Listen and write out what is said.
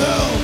No.